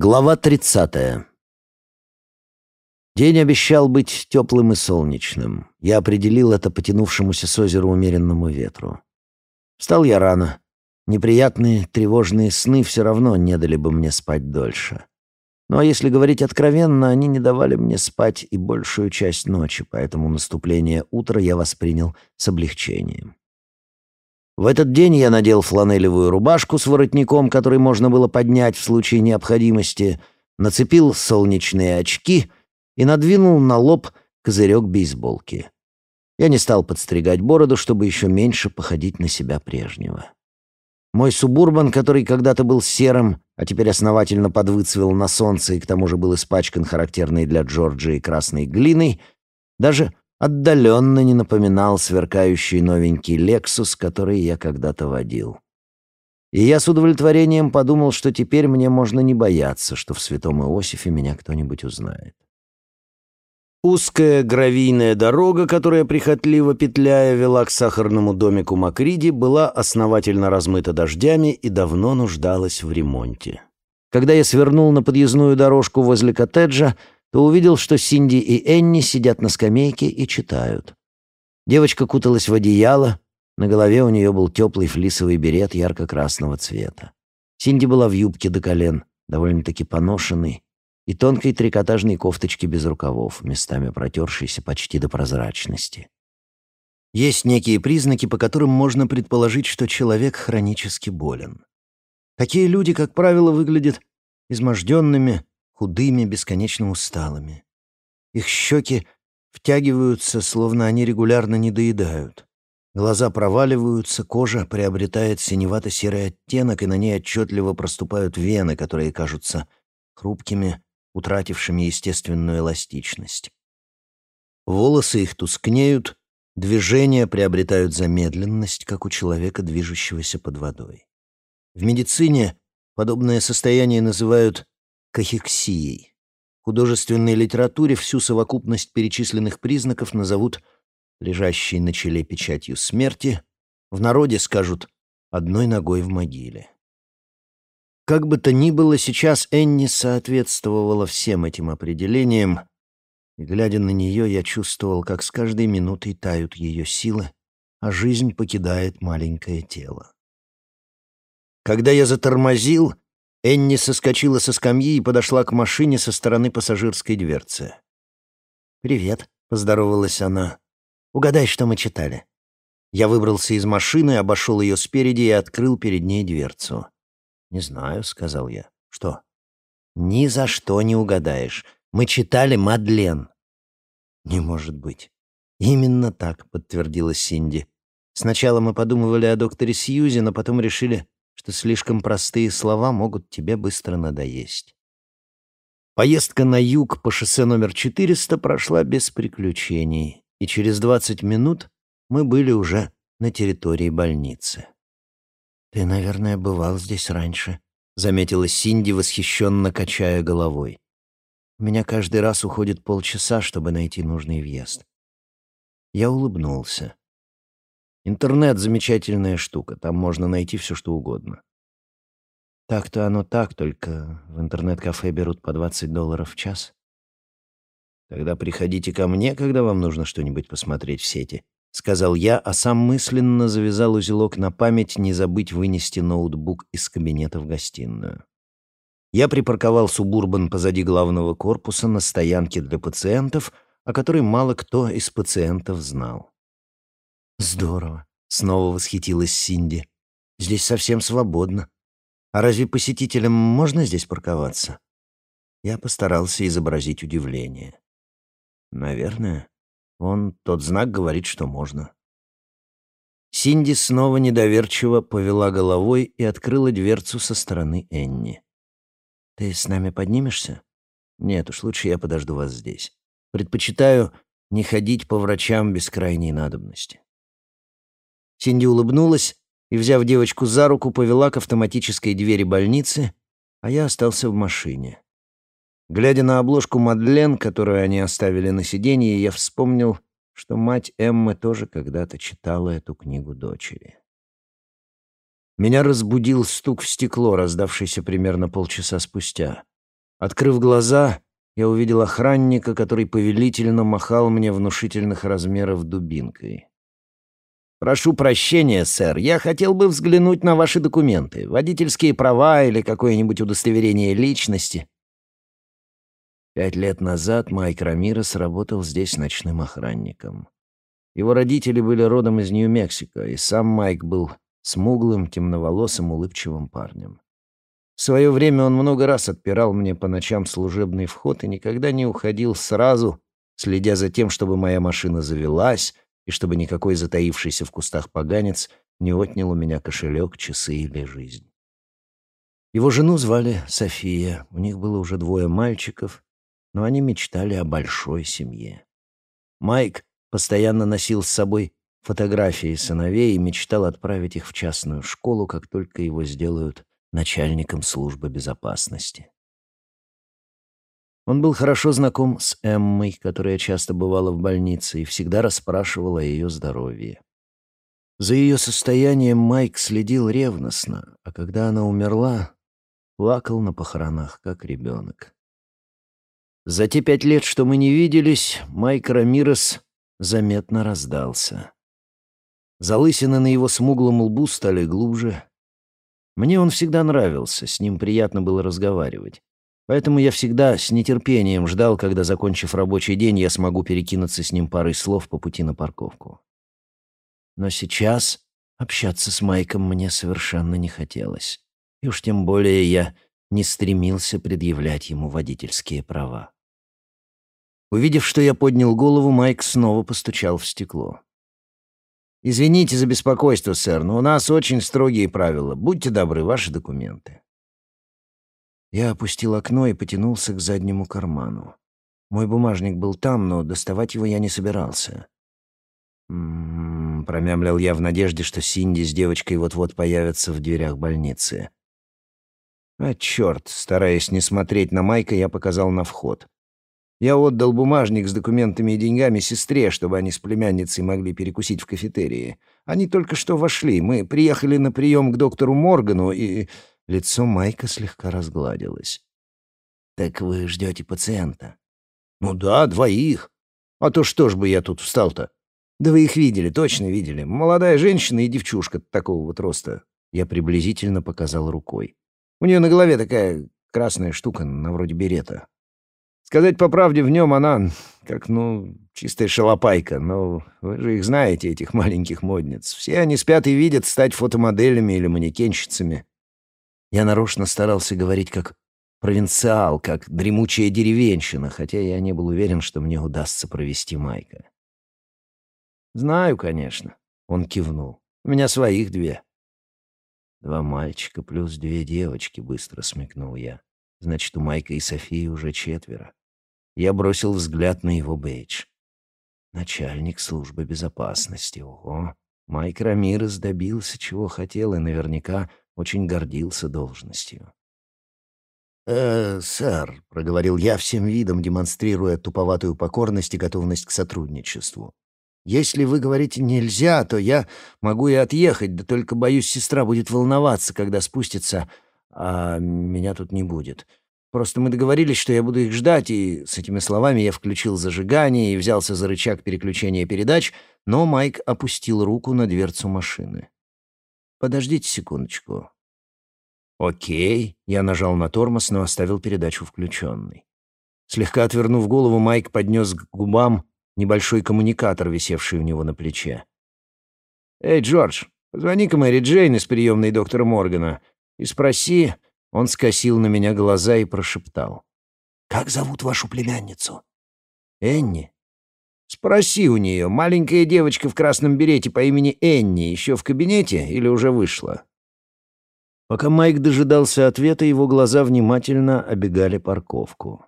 Глава 30. День обещал быть теплым и солнечным. Я определил это потянувшемуся с озера умеренному ветру. Встал я рано. Неприятные, тревожные сны все равно не дали бы мне спать дольше. Ну а если говорить откровенно, они не давали мне спать и большую часть ночи, поэтому наступление утра я воспринял с облегчением. В этот день я надел фланелевую рубашку с воротником, который можно было поднять в случае необходимости, нацепил солнечные очки и надвинул на лоб козырек бейсболки. Я не стал подстригать бороду, чтобы еще меньше походить на себя прежнего. Мой субурбан, который когда-то был серым, а теперь основательно подвыцвел на солнце и к тому же был испачкан характерной для Джорджии красной глиной, даже отдаленно не напоминал сверкающий новенький «Лексус», который я когда-то водил. И я с удовлетворением подумал, что теперь мне можно не бояться, что в святом Иосифе меня кто-нибудь узнает. Узкая гравийная дорога, которая, прихотливо петляя, вела к сахарному домику Макриди, была основательно размыта дождями и давно нуждалась в ремонте. Когда я свернул на подъездную дорожку возле коттеджа, то увидел, что Синди и Энни сидят на скамейке и читают. Девочка куталась в одеяло, на голове у нее был теплый флисовый берет ярко-красного цвета. Синди была в юбке до колен, довольно-таки поношенной, и тонкой трикотажной кофточке без рукавов, местами протершейся почти до прозрачности. Есть некие признаки, по которым можно предположить, что человек хронически болен. Такие люди, как правило, выглядят изможденными, худыми, бесконечно усталыми. Их щеки втягиваются, словно они регулярно недоедают. Глаза проваливаются, кожа приобретает синевато-серый оттенок, и на ней отчетливо проступают вены, которые кажутся хрупкими, утратившими естественную эластичность. Волосы их тускнеют, движения приобретают замедленность, как у человека, движущегося под водой. В медицине подобное состояние называют кахексией. В художественной литературе всю совокупность перечисленных признаков назовут лежащей на челе печатью смерти, в народе скажут «одной ногой в могиле». Как бы то ни было, сейчас Энни соответствовала всем этим определениям, и, глядя на нее, я чувствовал, как с каждой минутой тают ее силы, а жизнь покидает маленькое тело. Когда я затормозил, Энни соскочила со скамьи и подошла к машине со стороны пассажирской дверцы. «Привет», — поздоровалась она. «Угадай, что мы читали». Я выбрался из машины, обошел ее спереди и открыл перед ней дверцу. «Не знаю», — сказал я. «Что?» «Ни за что не угадаешь. Мы читали Мадлен». «Не может быть». «Именно так», — подтвердила Синди. «Сначала мы подумывали о докторе Сьюзи, но потом решили, что слишком простые слова могут тебе быстро надоесть. Поездка на юг по шоссе номер 400 прошла без приключений, и через 20 минут мы были уже на территории больницы. «Ты, наверное, бывал здесь раньше», — заметила Синди, восхищенно качая головой. «У меня каждый раз уходит полчаса, чтобы найти нужный въезд». Я улыбнулся. Интернет — замечательная штука, там можно найти все, что угодно. Так-то оно так, только в интернет-кафе берут по 20 долларов в час. Тогда приходите ко мне, когда вам нужно что-нибудь посмотреть в сети, — сказал я, а сам мысленно завязал узелок на память не забыть вынести ноутбук из кабинета в гостиную. Я припарковал «Субурбан» позади главного корпуса на стоянке для пациентов, о которой мало кто из пациентов знал. «Здорово», — снова восхитилась Синди. «Здесь совсем свободно. А разве посетителям можно здесь парковаться?» Я постарался изобразить удивление. «Наверное. Он тот знак говорит, что можно». Синди снова недоверчиво повела головой и открыла дверцу со стороны Энни. «Ты с нами поднимешься?» «Нет уж, лучше я подожду вас здесь. Предпочитаю не ходить по врачам без крайней надобности». Синди улыбнулась и, взяв девочку за руку, повела к автоматической двери больницы, а я остался в машине. Глядя на обложку Мадлен, которую они оставили на сиденье, я вспомнил, что мать Эммы тоже когда-то читала эту книгу дочери. Меня разбудил стук в стекло, раздавшийся примерно полчаса спустя. Открыв глаза, я увидел охранника, который повелительно махал мне внушительных размеров дубинкой. «Прошу прощения, сэр, я хотел бы взглянуть на ваши документы, водительские права или какое-нибудь удостоверение личности». Пять лет назад Майк Рамирес работал здесь ночным охранником. Его родители были родом из Нью-Мексико, и сам Майк был смуглым, темноволосым, улыбчивым парнем. В свое время он много раз отпирал мне по ночам служебный вход и никогда не уходил сразу, следя за тем, чтобы моя машина завелась и чтобы никакой затаившийся в кустах поганец не отнял у меня кошелек, часы или жизнь. Его жену звали София, у них было уже двое мальчиков, но они мечтали о большой семье. Майк постоянно носил с собой фотографии сыновей и мечтал отправить их в частную школу, как только его сделают начальником службы безопасности. Он был хорошо знаком с Эммой, которая часто бывала в больнице и всегда расспрашивала о ее здоровье. За ее состоянием Майк следил ревностно, а когда она умерла, плакал на похоронах, как ребенок. За те пять лет, что мы не виделись, Майк Рамирес заметно раздался. Залысины на его смуглом лбу стали глубже. Мне он всегда нравился, с ним приятно было разговаривать. Поэтому я всегда с нетерпением ждал, когда, закончив рабочий день, я смогу перекинуться с ним парой слов по пути на парковку. Но сейчас общаться с Майком мне совершенно не хотелось. И уж тем более я не стремился предъявлять ему водительские права. Увидев, что я поднял голову, Майк снова постучал в стекло. «Извините за беспокойство, сэр, но у нас очень строгие правила. Будьте добры, ваши документы». Я опустил окно и потянулся к заднему карману. Мой бумажник был там, но доставать его я не собирался. «М-м-м», промямлил я в надежде, что Синди с девочкой вот-вот появятся в дверях больницы. А черт, стараясь не смотреть на Майка, я показал на вход. Я отдал бумажник с документами и деньгами сестре, чтобы они с племянницей могли перекусить в кафетерии. Они только что вошли. Мы приехали на прием к доктору Моргану, и лицо Майка слегка разгладилось. «Так вы ждете пациента?» «Ну да, двоих. А то что ж бы я тут встал-то? Да вы их видели, точно видели. Молодая женщина и девчушка такого вот роста». Я приблизительно показал рукой. У нее на голове такая красная штука, на вроде берета. Сказать по правде, в нем она как, ну, чистая шалопайка, но вы же их знаете, этих маленьких модниц. Все они спят и видят стать фотомоделями или манекенщицами. Я нарочно старался говорить как провинциал, как дремучая деревенщина, хотя я не был уверен, что мне удастся провести Майка. «Знаю, конечно», — он кивнул. «У меня своих две». «Два мальчика плюс две девочки», — быстро смекнул я. «Значит, у Майка и Софии уже четверо». Я бросил взгляд на его бейдж. Начальник службы безопасности. Ого. Майк Рамирес добился, чего хотел, и наверняка очень гордился должностью. «Э, сэр», — проговорил я всем видом, демонстрируя туповатую покорность и готовность к сотрудничеству. «Если вы говорите «нельзя», то я могу и отъехать, да только, боюсь, сестра будет волноваться, когда спустится, а меня тут не будет. Просто мы договорились, что я буду их ждать, и с этими словами я включил зажигание и взялся за рычаг переключения передач, но Майк опустил руку на дверцу машины. «Подождите секундочку». «Окей». Я нажал на тормоз, но оставил передачу включенной. Слегка отвернув голову, Майк поднес к губам небольшой коммуникатор, висевший у него на плече. «Эй, Джордж, позвони-ка Мэри Джейн из приемной доктора Моргана и спроси, он скосил на меня глаза и прошептал. «Как зовут вашу племянницу?» «Энни». «Спроси у нее, маленькая девочка в красном берете по имени Энни еще в кабинете или уже вышла?» Пока Майк дожидался ответа, его глаза внимательно обегали парковку.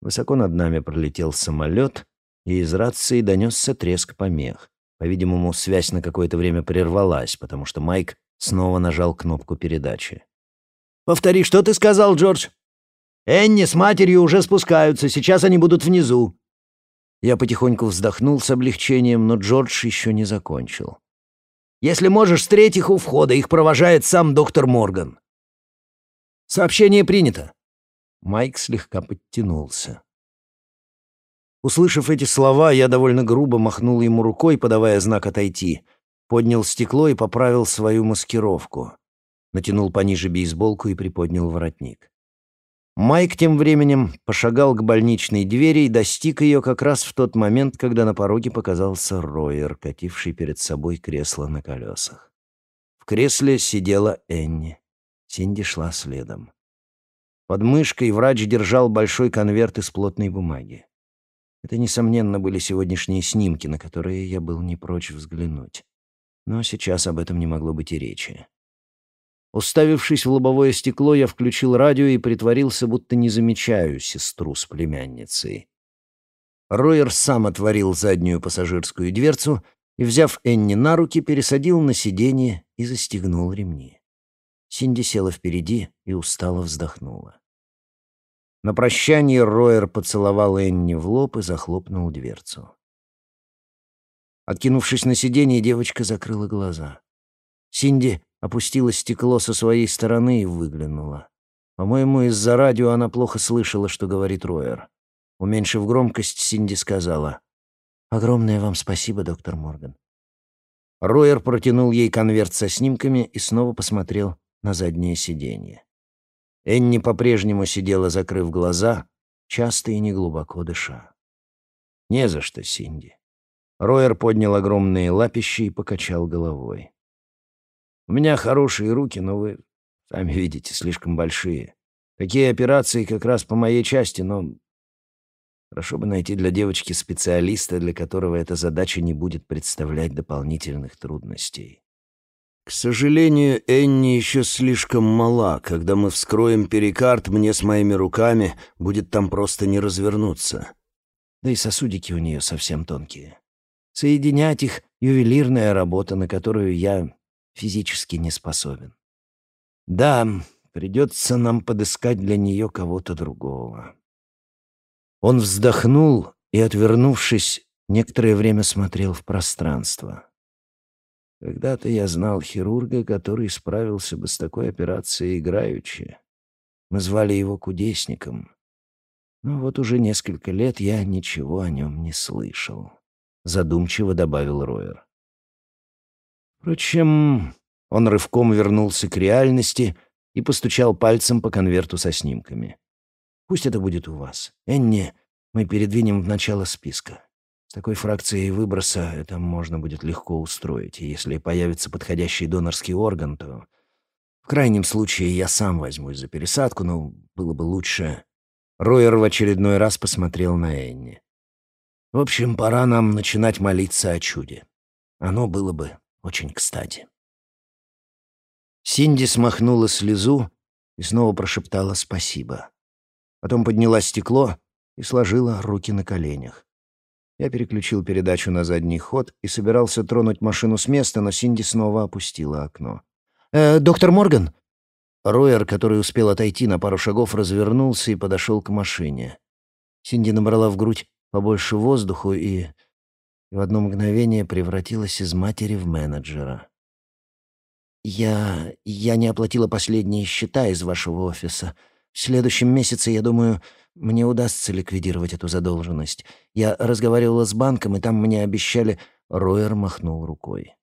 Высоко над нами пролетел самолет, и из рации донесся треск помех. По-видимому, связь на какое-то время прервалась, потому что Майк снова нажал кнопку передачи. «Повтори, что ты сказал, Джордж?» «Энни с матерью уже спускаются, сейчас они будут внизу». Я потихоньку вздохнул с облегчением, но Джордж еще не закончил. «Если можешь, встреть их у входа, их провожает сам доктор Морган». «Сообщение принято». Майк слегка подтянулся. Услышав эти слова, я довольно грубо махнул ему рукой, подавая знак отойти, поднял стекло и поправил свою маскировку. Натянул пониже бейсболку и приподнял воротник. Майк тем временем пошагал к больничной двери и достиг ее как раз в тот момент, когда на пороге показался Ройер, кативший перед собой кресло на колесах. В кресле сидела Энни. Синди шла следом. Под мышкой врач держал большой конверт из плотной бумаги. Это, несомненно, были сегодняшние снимки, на которые я был не прочь взглянуть. Но сейчас об этом не могло быть и речи. Уставившись в лобовое стекло, я включил радио и притворился, будто не замечаю сестру с племянницей. Ройер сам отворил заднюю пассажирскую дверцу и, взяв Энни на руки, пересадил на сиденье и застегнул ремни. Синди села впереди и устало вздохнула. На прощание Ройер поцеловал Энни в лоб и захлопнул дверцу. Откинувшись на сиденье, девочка закрыла глаза. Синди опустила стекло со своей стороны и выглянула. По-моему, из-за радио она плохо слышала, что говорит Ройер. Уменьшив громкость, Синди сказала, «Огромное вам спасибо, доктор Морган». Ройер протянул ей конверт со снимками и снова посмотрел на заднее сиденье. Энни по-прежнему сидела, закрыв глаза, часто и неглубоко дыша. «Не за что, Синди». Ройер поднял огромные лапищи и покачал головой. У меня хорошие руки, но вы, сами видите, слишком большие. Такие операции как раз по моей части, но хорошо бы найти для девочки специалиста, для которого эта задача не будет представлять дополнительных трудностей. К сожалению, Энни еще слишком мала. Когда мы вскроем перикард, мне с моими руками будет там просто не развернуться. Да и сосудики у нее совсем тонкие. Соединять их — ювелирная работа, на которую я физически не способен. Да, придется нам подыскать для нее кого-то другого. Он вздохнул и, отвернувшись, некоторое время смотрел в пространство. Когда-то я знал хирурга, который справился бы с такой операцией играючи. Мы звали его кудесником. Но вот уже несколько лет я ничего о нем не слышал. Задумчиво добавил Ройер. Впрочем, он рывком вернулся к реальности и постучал пальцем по конверту со снимками. «Пусть это будет у вас. Энни мы передвинем в начало списка. С такой фракцией выброса это можно будет легко устроить, и если появится подходящий донорский орган, то в крайнем случае я сам возьмусь за пересадку, но было бы лучше...» Ройер в очередной раз посмотрел на Энни. «В общем, пора нам начинать молиться о чуде. Оно было бы очень кстати. Синди смахнула слезу и снова прошептала «спасибо». Потом подняла стекло и сложила руки на коленях. Я переключил передачу на задний ход и собирался тронуть машину с места, но Синди снова опустила окно. «Э, «Доктор Морган?» Ройер, который успел отойти на пару шагов, развернулся и подошел к машине. Синди набрала в грудь побольше воздуху и и в одно мгновение превратилась из матери в менеджера. «Я... я не оплатила последние счета из вашего офиса. В следующем месяце, я думаю, мне удастся ликвидировать эту задолженность. Я разговаривала с банком, и там мне обещали...» Ройер махнул рукой.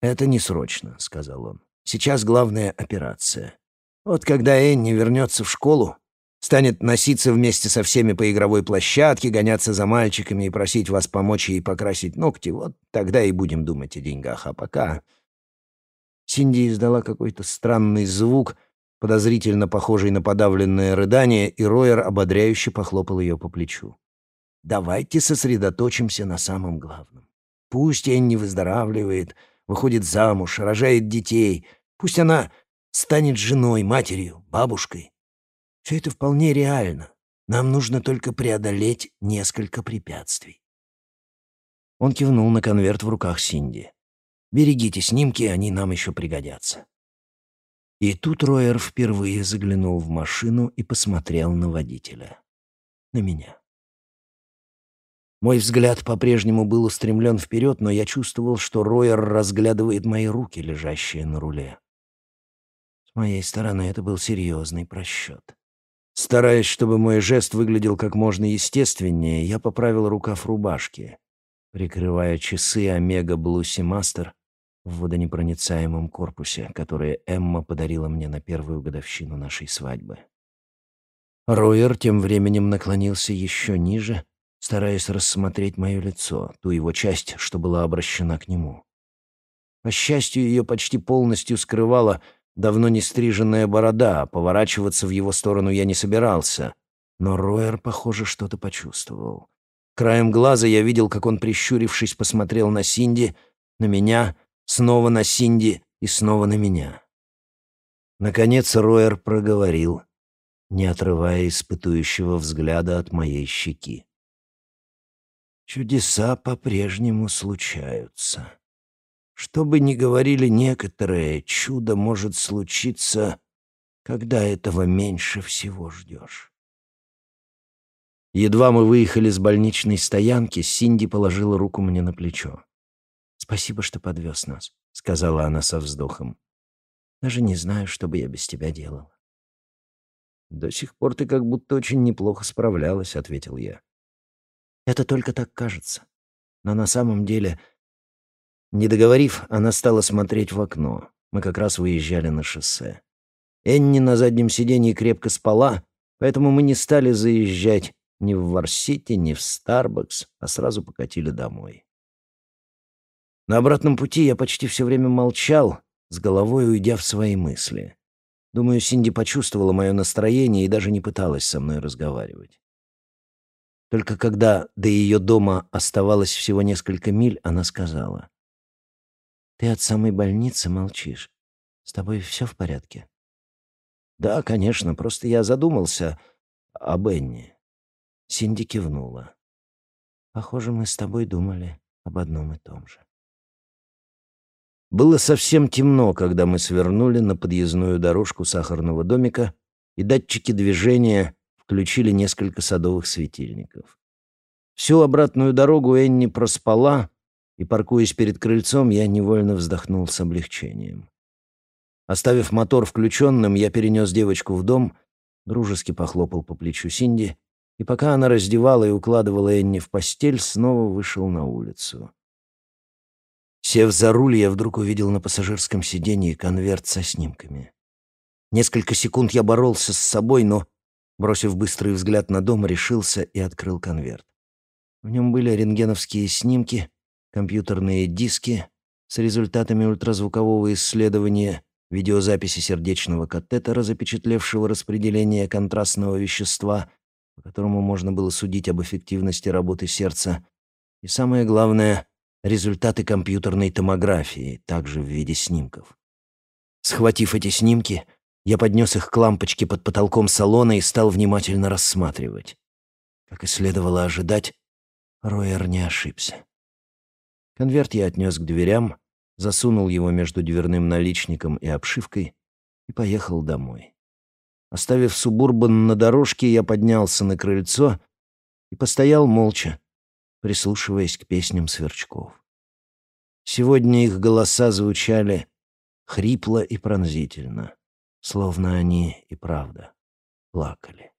«Это не срочно», — сказал он. «Сейчас главная операция. Вот когда Энни вернется в школу, станет носиться вместе со всеми по игровой площадке, гоняться за мальчиками и просить вас помочь ей покрасить ногти, вот тогда и будем думать о деньгах. А пока...» Синди издала какой-то странный звук, подозрительно похожий на подавленное рыдание, и Ройер ободряюще похлопал ее по плечу. «Давайте сосредоточимся на самом главном. Пусть Энни выздоравливает, выходит замуж, рожает детей. Пусть она станет женой, матерью, бабушкой. Все это вполне реально. Нам нужно только преодолеть несколько препятствий. Он кивнул на конверт в руках Синди. «Берегите снимки, они нам еще пригодятся». И тут Ройер впервые заглянул в машину и посмотрел на водителя. На меня. Мой взгляд по-прежнему был устремлен вперед, но я чувствовал, что Ройер разглядывает мои руки, лежащие на руле. С моей стороны это был серьезный просчет. Стараясь, чтобы мой жест выглядел как можно естественнее, я поправил рукав рубашки, прикрывая часы Омега Блуси Мастер в водонепроницаемом корпусе, которые Эмма подарила мне на первую годовщину нашей свадьбы. Ройер тем временем наклонился еще ниже, стараясь рассмотреть мое лицо, ту его часть, что была обращена к нему. По счастью, ее почти полностью скрывала давно не стриженная борода, а поворачиваться в его сторону я не собирался. Но Ройер, похоже, что-то почувствовал. Краем глаза я видел, как он, прищурившись, посмотрел на Синди, на меня, снова на Синди и снова на меня. Наконец Ройер проговорил, не отрывая испытующего взгляда от моей щеки. «Чудеса по-прежнему случаются». Что бы ни говорили некоторые, чудо может случиться, когда этого меньше всего ждешь. Едва мы выехали с больничной стоянки, Синди положила руку мне на плечо. «Спасибо, что подвез нас», — сказала она со вздохом. «Даже не знаю, что бы я без тебя делала». «До сих пор ты как будто очень неплохо справлялась», — ответил я. «Это только так кажется. Но на самом деле не договорив, она стала смотреть в окно. Мы как раз выезжали на шоссе. Энни на заднем сиденье крепко спала, поэтому мы не стали заезжать ни в Варсити, ни в Старбакс, а сразу покатили домой. На обратном пути я почти все время молчал, с головой уйдя в свои мысли. Думаю, Синди почувствовала мое настроение и даже не пыталась со мной разговаривать. Только когда до ее дома оставалось всего несколько миль, она сказала. Ты от самой больницы молчишь. С тобой все в порядке? Да, конечно, просто я задумался о Бенни. Синди кивнула. Похоже, мы с тобой думали об одном и том же. Было совсем темно, когда мы свернули на подъездную дорожку сахарного домика, и датчики движения включили несколько садовых светильников. Всю обратную дорогу Энни проспала, и, паркуясь перед крыльцом, я невольно вздохнул с облегчением. Оставив мотор включенным, я перенес девочку в дом, дружески похлопал по плечу Синди, и пока она раздевала и укладывала Энни в постель, снова вышел на улицу. Сев за руль, я вдруг увидел на пассажирском сиденье конверт со снимками. Несколько секунд я боролся с собой, но, бросив быстрый взгляд на дом, решился и открыл конверт. В нем были рентгеновские снимки, компьютерные диски с результатами ультразвукового исследования, видеозаписи сердечного катетера, запечатлевшего распределение контрастного вещества, по которому можно было судить об эффективности работы сердца, и самое главное — результаты компьютерной томографии, также в виде снимков. Схватив эти снимки, я поднес их к лампочке под потолком салона и стал внимательно рассматривать. Как и следовало ожидать, Ройер не ошибся. Конверт я отнес к дверям, засунул его между дверным наличником и обшивкой и поехал домой. Оставив субурбан на дорожке, я поднялся на крыльцо и постоял молча, прислушиваясь к песням сверчков. Сегодня их голоса звучали хрипло и пронзительно, словно они и правда плакали.